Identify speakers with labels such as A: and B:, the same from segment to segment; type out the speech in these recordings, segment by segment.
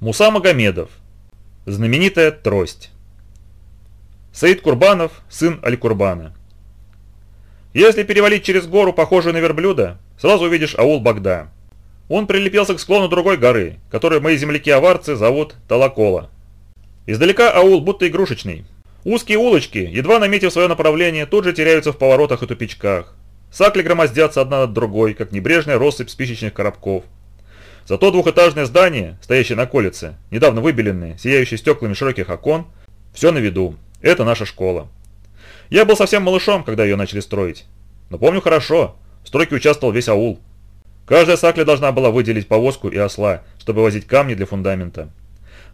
A: Муса Магомедов. Знаменитая трость. Саид Курбанов, сын Аль-Курбана. Если перевалить через гору, похожую на верблюда, сразу увидишь аул Багда. Он прилепился к склону другой горы, которую мои земляки-аварцы зовут Талакола. Издалека аул будто игрушечный. Узкие улочки, едва наметив свое направление, тут же теряются в поворотах и тупичках. Сакли громоздятся одна над другой, как небрежная россыпь спичечных коробков. Зато двухэтажное здание, стоящее на колице, недавно выбеленное, сияющее стеклами широких окон, все на виду. Это наша школа. Я был совсем малышом, когда ее начали строить. Но помню хорошо, в стройке участвовал весь аул. Каждая сакля должна была выделить повозку и осла, чтобы возить камни для фундамента.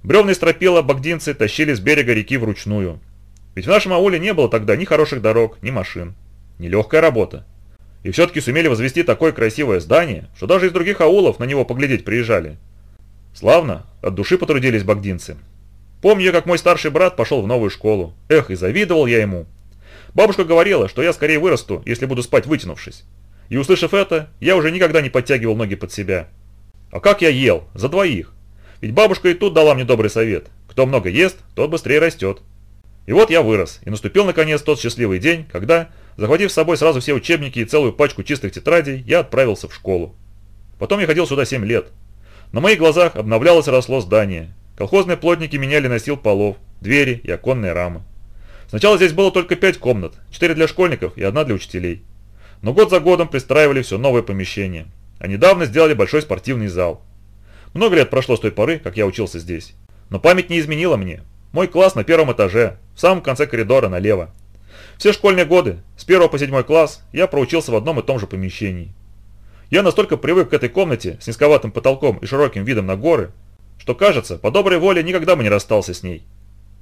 A: Бревна и стропила багдинцы тащили с берега реки вручную. Ведь в нашем ауле не было тогда ни хороших дорог, ни машин. Нелегкая работа. И все-таки сумели возвести такое красивое здание, что даже из других аулов на него поглядеть приезжали. Славно, от души потрудились багдинцы. Помню, как мой старший брат пошел в новую школу. Эх, и завидовал я ему. Бабушка говорила, что я скорее вырасту, если буду спать вытянувшись. И услышав это, я уже никогда не подтягивал ноги под себя. А как я ел? За двоих. Ведь бабушка и тут дала мне добрый совет. Кто много ест, тот быстрее растет. И вот я вырос, и наступил наконец тот счастливый день, когда, захватив с собой сразу все учебники и целую пачку чистых тетрадей, я отправился в школу. Потом я ходил сюда 7 лет. На моих глазах обновлялось и росло здание. Колхозные плотники меняли настил полов, двери и оконные рамы. Сначала здесь было только 5 комнат, 4 для школьников и одна для учителей. Но год за годом пристраивали все новые помещения. А недавно сделали большой спортивный зал. Много лет прошло с той поры, как я учился здесь. Но память не изменила мне. Мой класс на первом этаже, в самом конце коридора налево. Все школьные годы, с первого по седьмой класс, я проучился в одном и том же помещении. Я настолько привык к этой комнате с низковатым потолком и широким видом на горы, что кажется, по доброй воле никогда бы не расстался с ней.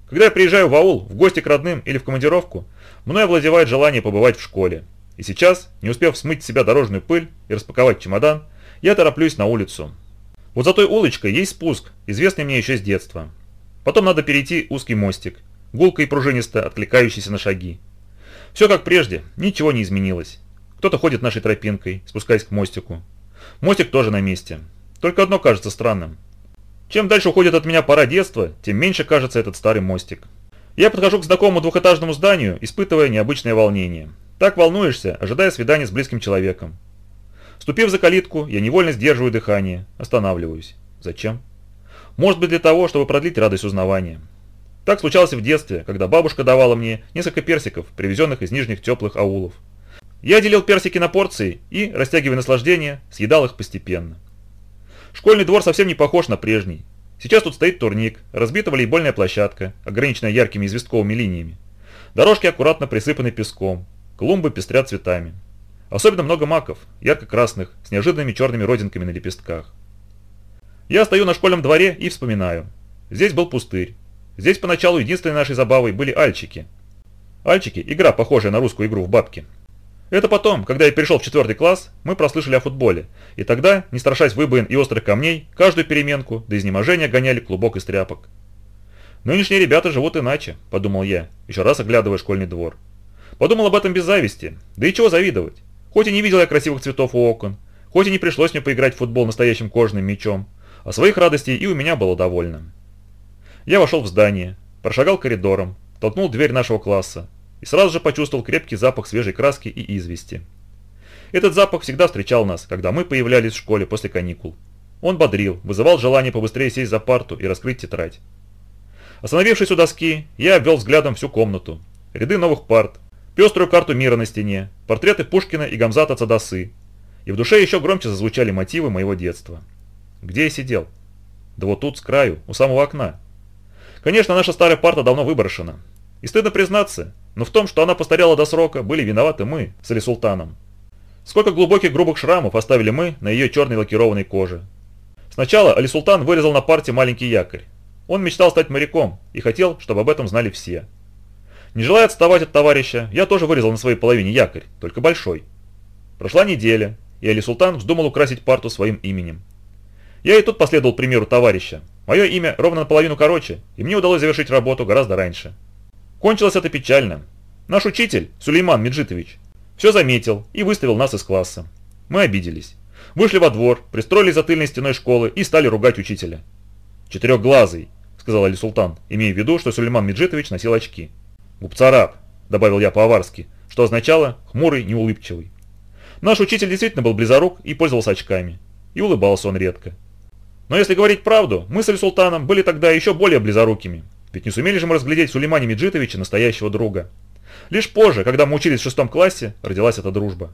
A: Когда я приезжаю в аул, в гости к родным или в командировку, мной овладевает желание побывать в школе. И сейчас, не успев смыть с себя дорожную пыль и распаковать чемодан, я тороплюсь на улицу. Вот за той улочкой есть спуск, известный мне еще с детства. Потом надо перейти узкий мостик, гулко и пружинисто откликающийся на шаги. Все как прежде, ничего не изменилось. Кто-то ходит нашей тропинкой, спускаясь к мостику. Мостик тоже на месте. Только одно кажется странным. Чем дальше уходит от меня пора детства, тем меньше кажется этот старый мостик. Я подхожу к знакомому двухэтажному зданию, испытывая необычное волнение. Так волнуешься, ожидая свидания с близким человеком. Ступив за калитку, я невольно сдерживаю дыхание, останавливаюсь. Зачем? Может быть для того, чтобы продлить радость узнавания. Так случалось в детстве, когда бабушка давала мне несколько персиков, привезенных из нижних теплых аулов. Я делил персики на порции и, растягивая наслаждение, съедал их постепенно. Школьный двор совсем не похож на прежний. Сейчас тут стоит турник, разбита волейбольная площадка, ограниченная яркими известковыми линиями. Дорожки аккуратно присыпаны песком, Клумбы пестрят цветами. Особенно много маков, ярко-красных, с неожиданными черными родинками на лепестках. Я стою на школьном дворе и вспоминаю. Здесь был пустырь. Здесь поначалу единственной нашей забавой были альчики. Альчики – игра, похожая на русскую игру в бабки. Это потом, когда я перешел в четвертый класс, мы прослышали о футболе. И тогда, не страшась выбоин и острых камней, каждую переменку до изнеможения гоняли клубок из тряпок. «Нынешние ребята живут иначе», – подумал я, еще раз оглядывая школьный двор. Подумал об этом без зависти. Да и чего завидовать? Хоть и не видел я красивых цветов у окон, хоть и не пришлось мне поиграть в футбол настоящим кожаным мячом, а своих радостей и у меня было довольно. Я вошел в здание, прошагал коридором, толкнул дверь нашего класса и сразу же почувствовал крепкий запах свежей краски и извести. Этот запах всегда встречал нас, когда мы появлялись в школе после каникул. Он бодрил, вызывал желание побыстрее сесть за парту и раскрыть тетрадь. Остановившись у доски, я обвел взглядом всю комнату. Ряды новых парт, пеструю карту мира на стене, портреты Пушкина и Гамзата Цадасы. И в душе еще громче зазвучали мотивы моего детства. Где я сидел? Да вот тут, с краю, у самого окна. Конечно, наша старая парта давно выброшена. И стыдно признаться, но в том, что она постарела до срока, были виноваты мы с Али-Султаном. Сколько глубоких грубых шрамов оставили мы на ее черной лакированной коже. Сначала Али-Султан вырезал на парте маленький якорь. Он мечтал стать моряком и хотел, чтобы об этом знали все. Не желая отставать от товарища, я тоже вырезал на своей половине якорь, только большой. Прошла неделя, и Али Султан вздумал украсить парту своим именем. Я и тут последовал примеру товарища. Мое имя ровно наполовину короче, и мне удалось завершить работу гораздо раньше. Кончилось это печально. Наш учитель, Сулейман Меджитович, все заметил и выставил нас из класса. Мы обиделись. Вышли во двор, пристроились за тыльной стеной школы и стали ругать учителя. «Четырехглазый», — сказал Али Султан, имея в виду, что Сулейман Меджитович носил очки. «Губцараб», — добавил я по-аварски, что означало «хмурый, неулыбчивый». Наш учитель действительно был близорук и пользовался очками. И улыбался он редко. Но если говорить правду, мы с Али Султаном были тогда еще более близорукими. Ведь не сумели же мы разглядеть в Сулеймане Меджитовича настоящего друга. Лишь позже, когда мы учились в шестом классе, родилась эта дружба.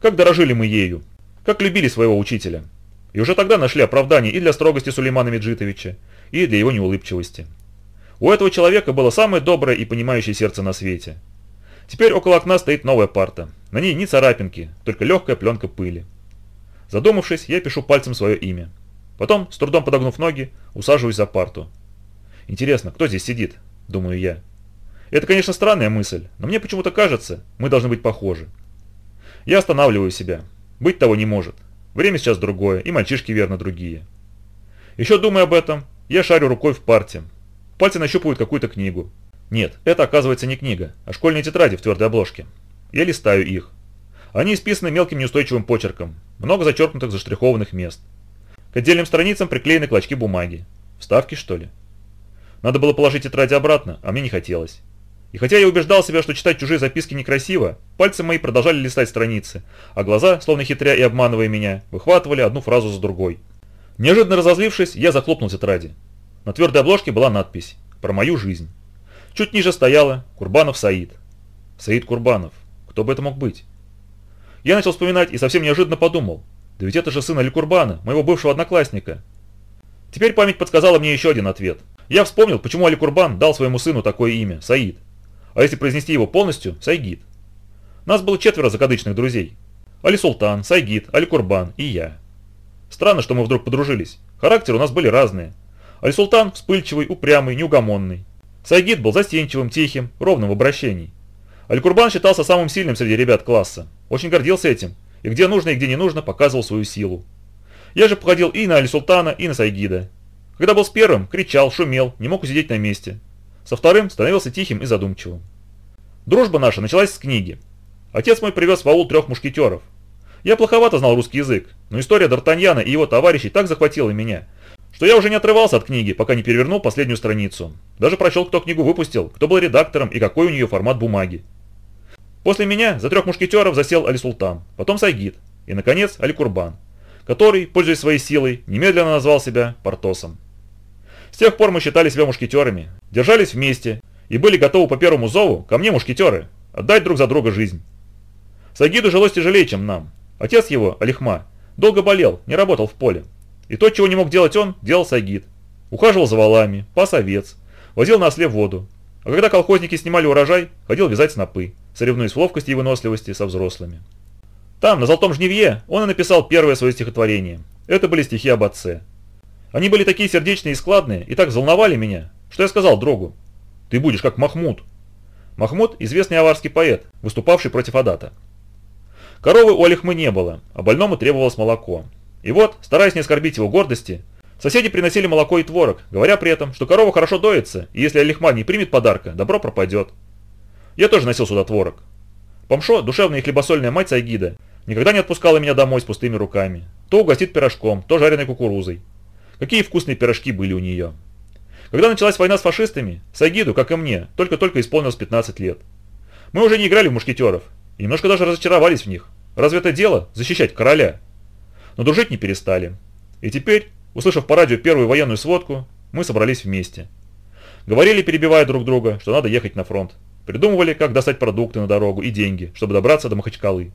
A: Как дорожили мы ею, как любили своего учителя. И уже тогда нашли оправдание и для строгости Сулеймана Меджитовича, и для его неулыбчивости. У этого человека было самое доброе и понимающее сердце на свете. Теперь около окна стоит новая парта. На ней ни царапинки, только легкая пленка пыли. Задумавшись, я пишу пальцем свое имя. Потом, с трудом подогнув ноги, усаживаюсь за парту. Интересно, кто здесь сидит? Думаю я. Это, конечно, странная мысль, но мне почему-то кажется, мы должны быть похожи. Я останавливаю себя. Быть того не может. Время сейчас другое, и мальчишки верно другие. Еще думая об этом, я шарю рукой в парте. Пальцы нащупывают какую-то книгу. Нет, это оказывается не книга, а школьные тетради в твердой обложке. Я листаю их. Они исписаны мелким неустойчивым почерком, много зачеркнутых заштрихованных мест. К отдельным страницам приклеены клочки бумаги. Вставки, что ли? Надо было положить тетради обратно, а мне не хотелось. И хотя я убеждал себя, что читать чужие записки некрасиво, пальцы мои продолжали листать страницы, а глаза, словно хитря и обманывая меня, выхватывали одну фразу за другой. Неожиданно разозлившись, я захлопнул тетради. На твердой обложке была надпись «Про мою жизнь». Чуть ниже стояла «Курбанов Саид». Саид Курбанов. Кто бы это мог быть? Я начал вспоминать и совсем неожиданно подумал. Да ведь это же сын Аликурбана, моего бывшего одноклассника. Теперь память подсказала мне еще один ответ. Я вспомнил, почему Аликурбан дал своему сыну такое имя – Саид. А если произнести его полностью – Сайгид. Нас было четверо закадычных друзей. Али Султан, Сайгид, Аликурбан и я. Странно, что мы вдруг подружились. Характеры у нас были разные. Али Султан – вспыльчивый, упрямый, неугомонный. Сайгид был застенчивым, тихим, ровным в обращении. Аль-Курбан считался самым сильным среди ребят класса. Очень гордился этим. И где нужно и где не нужно показывал свою силу. Я же походил и на Аль-Султана, и на Сайгида. Когда был с первым, кричал, шумел, не мог усидеть на месте. Со вторым становился тихим и задумчивым. Дружба наша началась с книги. Отец мой привез в аул трех мушкетеров. Я плоховато знал русский язык, но история Д'Артаньяна и его товарищей так захватила меня, что я уже не отрывался от книги, пока не перевернул последнюю страницу. Даже прочел, кто книгу выпустил, кто был редактором и какой у нее формат бумаги. После меня за трех мушкетеров засел Али-Султан, потом Сайгид и, наконец, Али-Курбан, который, пользуясь своей силой, немедленно назвал себя Портосом. С тех пор мы считали себя мушкетерами, держались вместе и были готовы по первому зову, ко мне мушкетеры, отдать друг за друга жизнь. Сайгиду жилось тяжелее, чем нам. Отец его, Алихма, долго болел, не работал в поле. И то, чего не мог делать он, делал Сайгид. Ухаживал за валами, пас овец, возил на осле воду. А когда колхозники снимали урожай, ходил вязать снопы соревнуясь в ловкости и выносливости со взрослыми. Там, на Золотом Жневье, он и написал первое свое стихотворение. Это были стихи об отце. Они были такие сердечные и складные, и так взволновали меня, что я сказал другу, «Ты будешь как Махмуд». Махмуд – известный аварский поэт, выступавший против Адата. Коровы у Алихмы не было, а больному требовалось молоко. И вот, стараясь не оскорбить его гордости, соседи приносили молоко и творог, говоря при этом, что корова хорошо доится, и если Алихма не примет подарка, добро пропадет. Я тоже носил сюда творог. Помшо, душевная и хлебосольная мать Сайгида, никогда не отпускала меня домой с пустыми руками. То угостит пирожком, то жареной кукурузой. Какие вкусные пирожки были у нее. Когда началась война с фашистами, Сайгиду, как и мне, только-только исполнилось 15 лет. Мы уже не играли в мушкетеров, и немножко даже разочаровались в них. Разве это дело – защищать короля? Но дружить не перестали. И теперь, услышав по радио первую военную сводку, мы собрались вместе. Говорили, перебивая друг друга, что надо ехать на фронт. Придумывали, как достать продукты на дорогу и деньги, чтобы добраться до Махачкалы.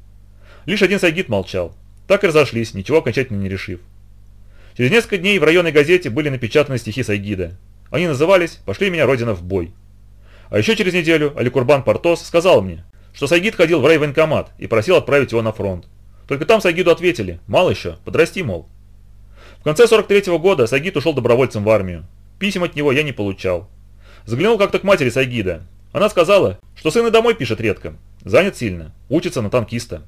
A: Лишь один Сайгит молчал. Так и разошлись, ничего окончательно не решив. Через несколько дней в районной газете были напечатаны стихи Сайгида. Они назывались «Пошли меня, Родина, в бой». А еще через неделю Аликурбан Портос сказал мне, что Сайгид ходил в райвоенкомат и просил отправить его на фронт. Только там Сайгиду ответили, мало еще, подрасти, мол. В конце 43 -го года Сайгид ушел добровольцем в армию. Писем от него я не получал. Заглянул как-то к матери Сайгида. Она сказала, что сын и домой пишет редко, занят сильно, учится на танкиста.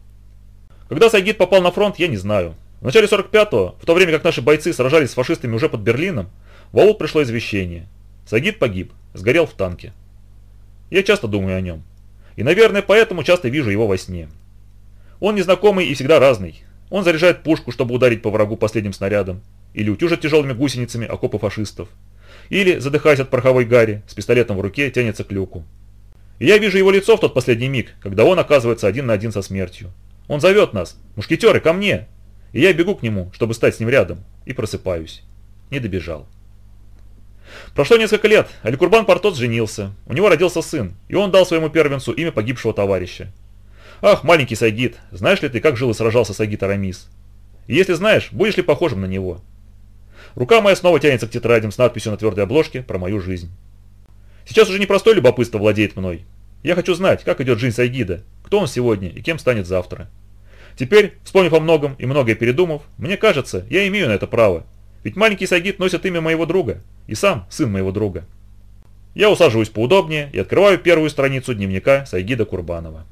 A: Когда Сайгид попал на фронт, я не знаю. В начале 45-го, в то время как наши бойцы сражались с фашистами уже под Берлином, в аул пришло извещение. Сайгид погиб, сгорел в танке. Я часто думаю о нем. И, наверное, поэтому часто вижу его во сне. Он незнакомый и всегда разный. Он заряжает пушку, чтобы ударить по врагу последним снарядом. или утюжит тяжелыми гусеницами окопы фашистов. Или, задыхаясь от пороховой гари, с пистолетом в руке тянется к люку. И я вижу его лицо в тот последний миг, когда он оказывается один на один со смертью. Он зовет нас, мушкетеры, ко мне! И я бегу к нему, чтобы стать с ним рядом, и просыпаюсь. Не добежал. Прошло несколько лет, Аликурбан Портос женился, у него родился сын, и он дал своему первенцу имя погибшего товарища. Ах, маленький Сагит, знаешь ли ты, как жил и сражался Сагит Арамис? И если знаешь, будешь ли похожим на него? Рука моя снова тянется к тетрадям с надписью на твердой обложке про мою жизнь. Сейчас уже не простое любопытство владеет мной. Я хочу знать, как идет жизнь Сайгида, кто он сегодня и кем станет завтра. Теперь, вспомнив о многом и многое передумав, мне кажется, я имею на это право. Ведь маленький Сайгид носит имя моего друга, и сам сын моего друга. Я усаживаюсь поудобнее и открываю первую страницу дневника Сайгида Курбанова.